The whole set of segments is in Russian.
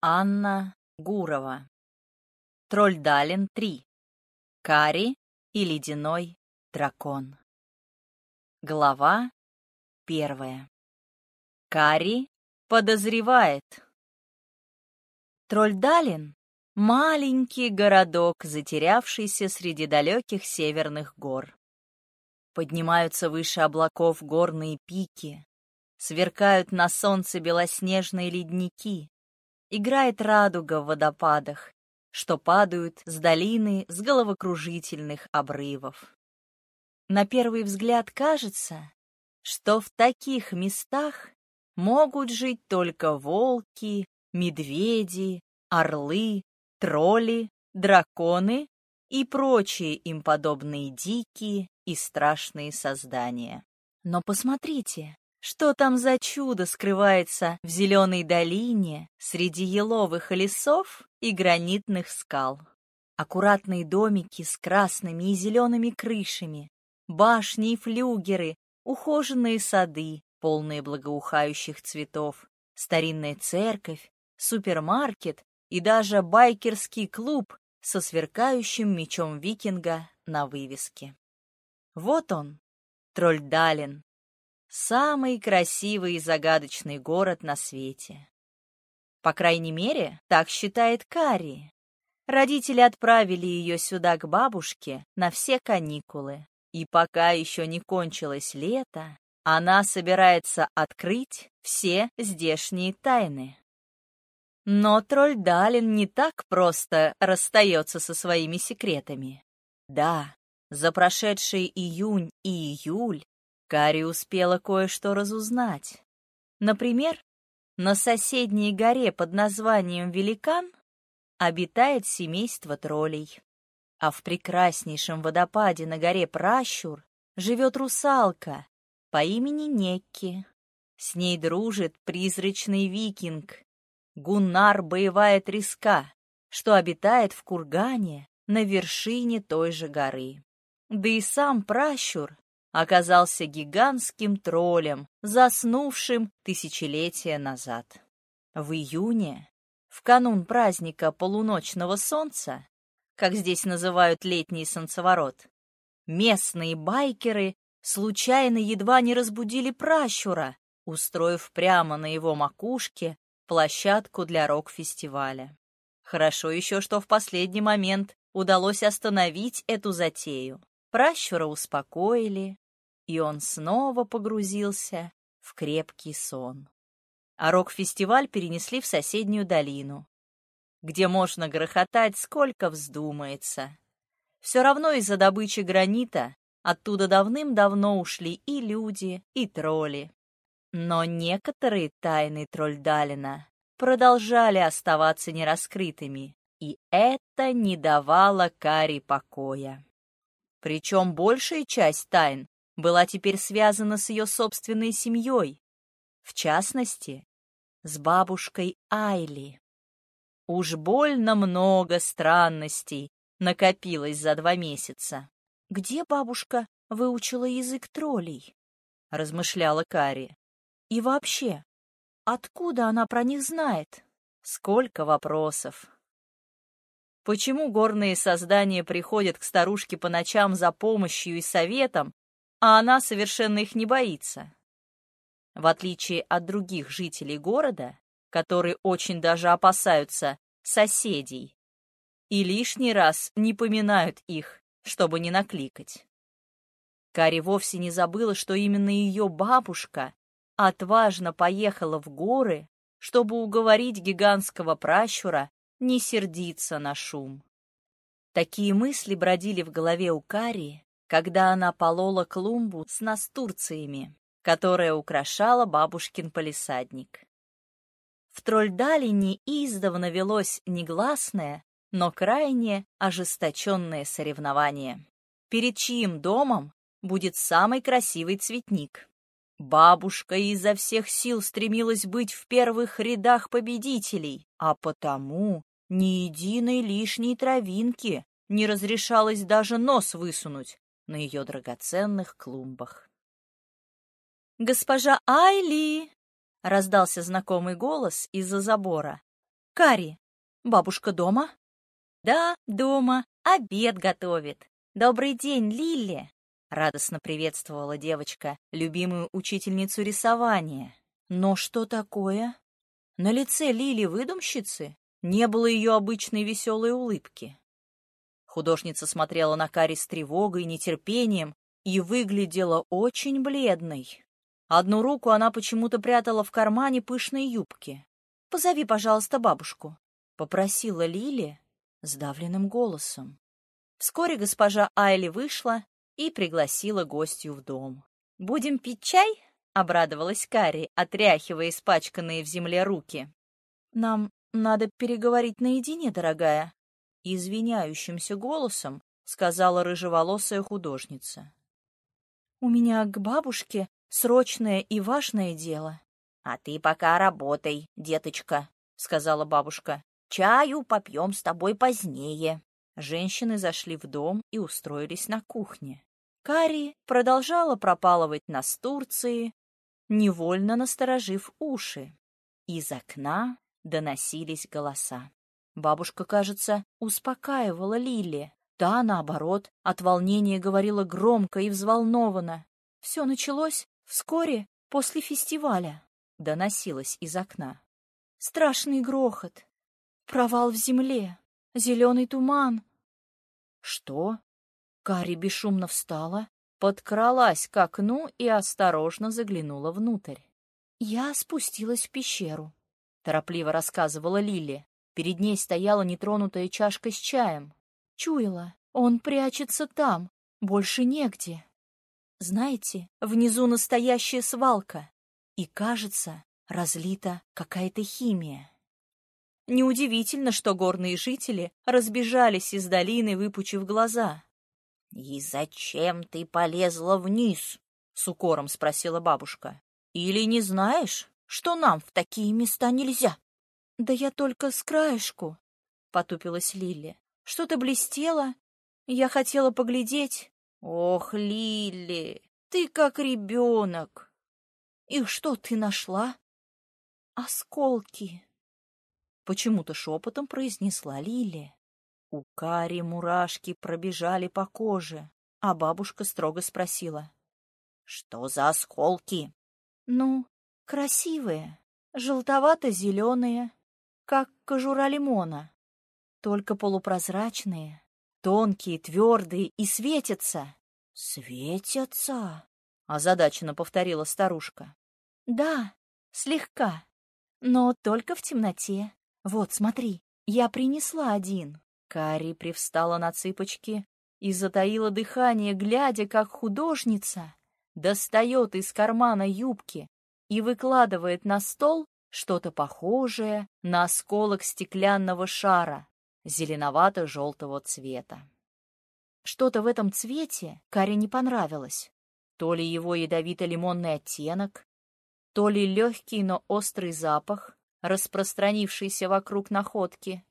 Анна Гурова. Трольдален 3. Кари и ледяной дракон. Глава первая. Кари подозревает. Трольдален — маленький городок, затерявшийся среди далеких северных гор. Поднимаются выше облаков горные пики, сверкают на солнце белоснежные ледники, играет радуга в водопадах, что падают с долины с головокружительных обрывов. На первый взгляд кажется, что в таких местах могут жить только волки, медведи, орлы, тролли, драконы и прочие им подобные дикие и страшные создания. Но посмотрите, что там за чудо скрывается в зеленой долине среди еловых лесов и гранитных скал? Аккуратные домики с красными и зелеными крышами, башни и флюгеры, ухоженные сады, полные благоухающих цветов, старинная церковь, супермаркет и даже байкерский клуб со сверкающим мечом викинга на вывеске. Вот он, Трольдален, Самый красивый и загадочный город на свете. По крайней мере, так считает Кари. Родители отправили ее сюда к бабушке на все каникулы. И пока еще не кончилось лето, она собирается открыть все здешние тайны. Но Трольдалин не так просто расстается со своими секретами. Да, за прошедшие июнь и июль Кари успела кое-что разузнать. Например, на соседней горе под названием Великан обитает семейство троллей, а в прекраснейшем водопаде на горе Пращур живет русалка по имени Некки. С ней дружит призрачный викинг Гуннар Боевая Треска, что обитает в кургане на вершине той же горы. Да и сам Пращур оказался гигантским троллем, заснувшим тысячелетия назад. В июне, в канун праздника полуночного солнца, как здесь называют летний солнцеворот, местные байкеры случайно едва не разбудили пращура, устроив прямо на его макушке площадку для рок-фестиваля. Хорошо еще, что в последний момент удалось остановить эту затею. Пращура успокоили, и он снова погрузился в крепкий сон. А рок-фестиваль перенесли в соседнюю долину, где можно грохотать сколько вздумается. Все равно из-за добычи гранита оттуда давным-давно ушли и люди, и тролли. Но некоторые тайны Трольдалина продолжали оставаться нераскрытыми, и это не давало Кари покоя. Причем большая часть тайн была теперь связана с ее собственной семьей, в частности, с бабушкой Айли. Уж больно много странностей накопилось за два месяца. «Где бабушка выучила язык троллей?» — размышляла Кари. «И вообще, откуда она про них знает? Сколько вопросов!» Почему горные создания приходят к старушке по ночам за помощью и советом, а она совершенно их не боится? В отличие от других жителей города, которые очень даже опасаются соседей и лишний раз не поминают их, чтобы не накликать. Кари вовсе не забыла, что именно ее бабушка отважно поехала в горы, чтобы уговорить гигантского пращура не сердиться на шум. Такие мысли бродили в голове у Кари, когда она полола клумбу с настурциями, которая украшала бабушкин палисадник. В Трольдалине издавна велось негласное, но крайне ожесточенное соревнование. Перед чьим домом будет самый красивый цветник? Бабушка изо всех сил стремилась быть в первых рядах победителей, а потому ни единой лишней травинки не разрешалось даже нос высунуть на ее драгоценных клумбах. «Госпожа Айли!» — раздался знакомый голос из-за забора. Кари, бабушка дома?» «Да, дома. Обед готовит. Добрый день, Лилли!» Радостно приветствовала девочка любимую учительницу рисования. Но что такое? На лице Лили выдумщицы не было ее обычной веселой улыбки. Художница смотрела на Кари с тревогой и нетерпением и выглядела очень бледной. Одну руку она почему-то прятала в кармане пышной юбки. «Позови, пожалуйста, бабушку», — попросила Лили сдавленным голосом. Вскоре госпожа Айли вышла и пригласила гостью в дом. «Будем пить чай?» — обрадовалась Карри, отряхивая испачканные в земле руки. «Нам надо переговорить наедине, дорогая», — извиняющимся голосом сказала рыжеволосая художница. «У меня к бабушке срочное и важное дело». «А ты пока работай, деточка», — сказала бабушка. «Чаю попьем с тобой позднее». Женщины зашли в дом и устроились на кухне. Кари продолжала пропалывать настурции, невольно насторожив уши. Из окна доносились голоса. Бабушка, кажется, успокаивала Лили. Та, наоборот, от волнения говорила громко и взволнованно. Все началось вскоре после фестиваля, доносилось из окна. Страшный грохот, провал в земле, зеленый туман, «Что?» Кари бесшумно встала, подкралась к окну и осторожно заглянула внутрь. «Я спустилась в пещеру», — торопливо рассказывала Лили. Перед ней стояла нетронутая чашка с чаем. Чуяла, он прячется там, больше негде. Знаете, внизу настоящая свалка, и, кажется, разлита какая-то химия. Неудивительно, что горные жители разбежались из долины, выпучив глаза. — И зачем ты полезла вниз? — с укором спросила бабушка. — Или не знаешь, что нам в такие места нельзя? — Да я только с краешку, — потупилась Лилли. — Что-то блестело. Я хотела поглядеть. — Ох, Лилли, ты как ребенок. — И что ты нашла? — Осколки почему-то шепотом произнесла Лили. У Кари мурашки пробежали по коже, а бабушка строго спросила. — Что за осколки? — Ну, красивые, желтовато-зеленые, как кожура лимона, только полупрозрачные, тонкие, твердые и светятся. — Светятся? — озадаченно повторила старушка. — Да, слегка, но только в темноте. «Вот, смотри, я принесла один». Кари привстала на цыпочки и затаила дыхание, глядя, как художница достает из кармана юбки и выкладывает на стол что-то похожее на осколок стеклянного шара зеленовато-желтого цвета. Что-то в этом цвете Каре не понравилось. То ли его ядовито-лимонный оттенок, то ли легкий, но острый запах, распространившийся вокруг находки.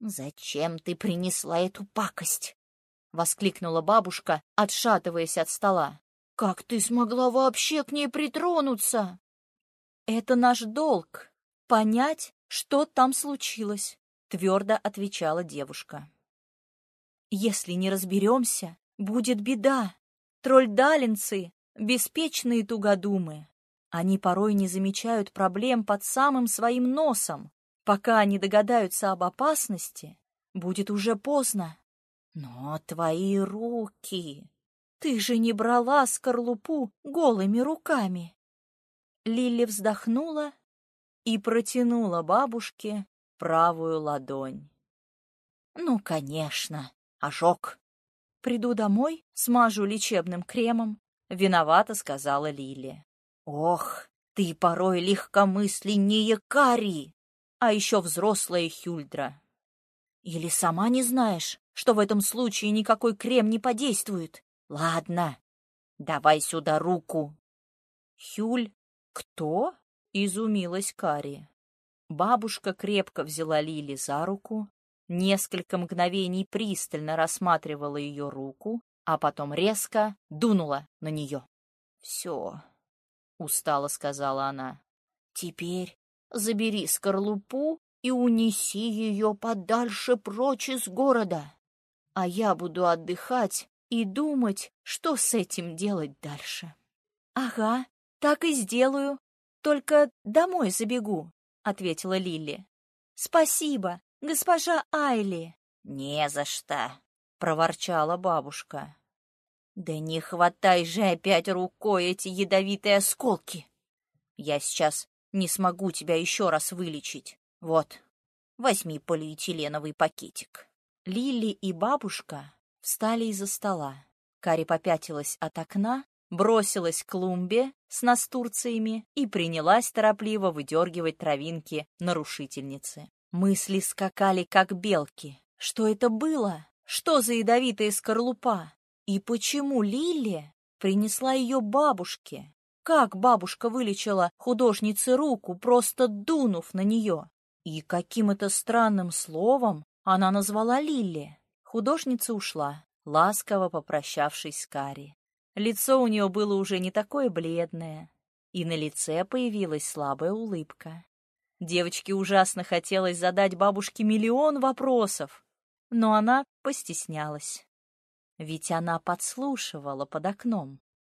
«Зачем ты принесла эту пакость?» — воскликнула бабушка, отшатываясь от стола. «Как ты смогла вообще к ней притронуться?» «Это наш долг — понять, что там случилось», — твердо отвечала девушка. «Если не разберемся, будет беда. Тролльдалинцы — беспечные тугодумы. Они порой не замечают проблем под самым своим носом. Пока они догадаются об опасности, будет уже поздно. Но твои руки... Ты же не брала скорлупу голыми руками. Лили вздохнула и протянула бабушке правую ладонь. Ну, конечно, ожог. Приду домой, смажу лечебным кремом. Виновата, сказала Лили. Ох, ты порой легкомысленнее Кари, а еще взрослая Хюльдра. Или сама не знаешь, что в этом случае никакой крем не подействует? Ладно, давай сюда руку. Хюль, кто? Изумилась Кари. Бабушка крепко взяла Лили за руку, несколько мгновений пристально рассматривала ее руку, а потом резко дунула на нее. Все, — устало сказала она. «Теперь забери скорлупу и унеси ее подальше прочь из города. А я буду отдыхать и думать, что с этим делать дальше. — Ага, так и сделаю. Только домой забегу, — ответила Лили. — Спасибо, госпожа Айли. — Не за что, — проворчала бабушка. — Да не хватай же опять рукой эти ядовитые осколки. Я сейчас не смогу тебя еще раз вылечить. Вот, возьми полиэтиленовый пакетик. Лили и бабушка встали из-за стола. Кари попятилась от окна, бросилась к клумбе с настурциями и принялась торопливо выдергивать травинки нарушительницы. Мысли скакали, как белки. Что это было? Что за ядовитая скорлупа? И почему Лили принесла ее бабушке? Как бабушка вылечила художнице руку, просто дунув на нее? И каким это странным словом она назвала Лили? Художница ушла, ласково попрощавшись с Кари. Лицо у нее было уже не такое бледное, и на лице появилась слабая улыбка. Девочке ужасно хотелось задать бабушке миллион вопросов, но она постеснялась. Ведь она подслушивала под окном.